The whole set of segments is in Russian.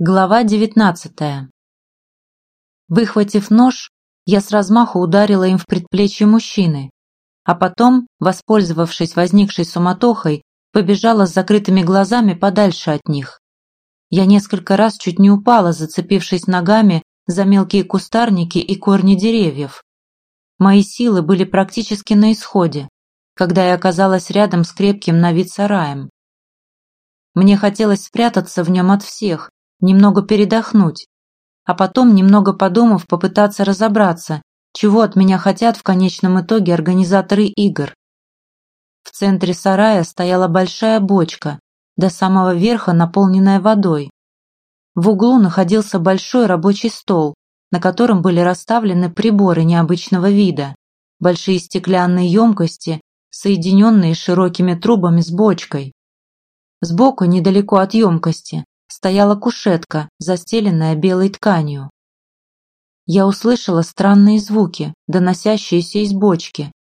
Глава девятнадцатая. Выхватив нож, я с размаху ударила им в предплечье мужчины, а потом, воспользовавшись возникшей суматохой, побежала с закрытыми глазами подальше от них. Я несколько раз чуть не упала, зацепившись ногами за мелкие кустарники и корни деревьев. Мои силы были практически на исходе, когда я оказалась рядом с крепким на вид сараем. Мне хотелось спрятаться в нем от всех, немного передохнуть, а потом, немного подумав, попытаться разобраться, чего от меня хотят в конечном итоге организаторы игр. В центре сарая стояла большая бочка, до самого верха наполненная водой. В углу находился большой рабочий стол, на котором были расставлены приборы необычного вида, большие стеклянные емкости, соединенные широкими трубами с бочкой. Сбоку, недалеко от емкости, стояла кушетка, застеленная белой тканью. Я услышала странные звуки, доносящиеся из бочки.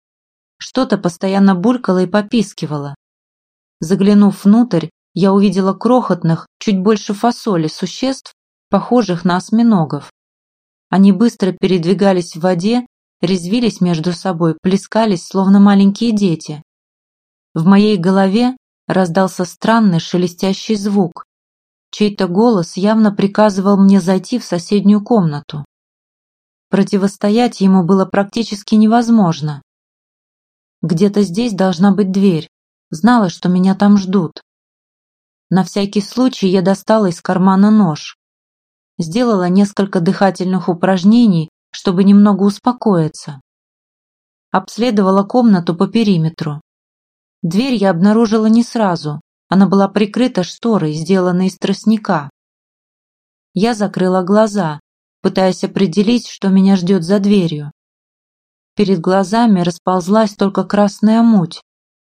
Что-то постоянно булькало и попискивало. Заглянув внутрь, я увидела крохотных, чуть больше фасоли существ, похожих на осьминогов. Они быстро передвигались в воде, резвились между собой, плескались, словно маленькие дети. В моей голове раздался странный шелестящий звук, Чей-то голос явно приказывал мне зайти в соседнюю комнату. Противостоять ему было практически невозможно. Где-то здесь должна быть дверь. Знала, что меня там ждут. На всякий случай я достала из кармана нож. Сделала несколько дыхательных упражнений, чтобы немного успокоиться. Обследовала комнату по периметру. Дверь я обнаружила не сразу, она была прикрыта шторой, сделанной из тростника. Я закрыла глаза, пытаясь определить, что меня ждет за дверью. Перед глазами расползлась только красная муть.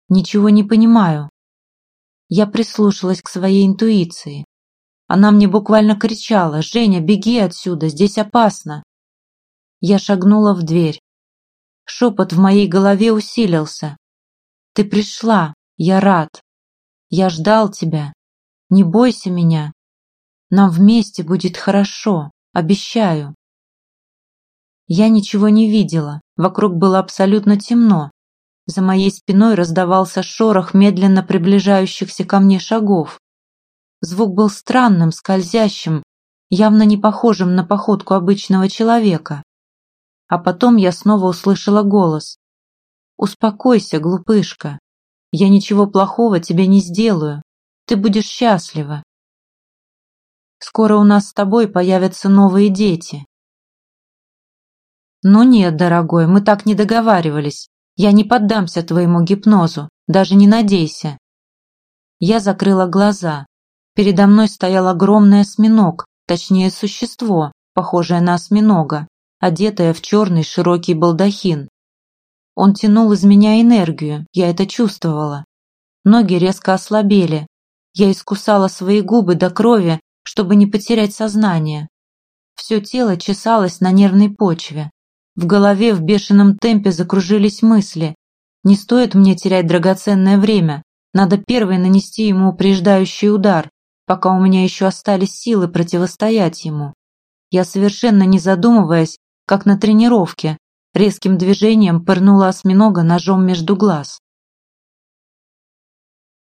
Ничего не понимаю. Я прислушалась к своей интуиции. Она мне буквально кричала «Женя, беги отсюда, здесь опасно!» Я шагнула в дверь. Шепот в моей голове усилился. «Ты пришла, я рад!» Я ждал тебя. Не бойся меня. Нам вместе будет хорошо, обещаю. Я ничего не видела, вокруг было абсолютно темно. За моей спиной раздавался шорох медленно приближающихся ко мне шагов. Звук был странным, скользящим, явно не похожим на походку обычного человека. А потом я снова услышала голос. «Успокойся, глупышка, я ничего плохого тебе не сделаю. Ты будешь счастлива. Скоро у нас с тобой появятся новые дети. Ну нет, дорогой, мы так не договаривались. Я не поддамся твоему гипнозу, даже не надейся. Я закрыла глаза. Передо мной стоял огромный осьминог, точнее существо, похожее на осьминога, одетое в черный широкий балдахин. Он тянул из меня энергию, я это чувствовала. Ноги резко ослабели. Я искусала свои губы до крови, чтобы не потерять сознание. Все тело чесалось на нервной почве. В голове в бешеном темпе закружились мысли. Не стоит мне терять драгоценное время. Надо первой нанести ему упреждающий удар, пока у меня еще остались силы противостоять ему. Я совершенно не задумываясь, как на тренировке, резким движением пырнула осьминога ножом между глаз.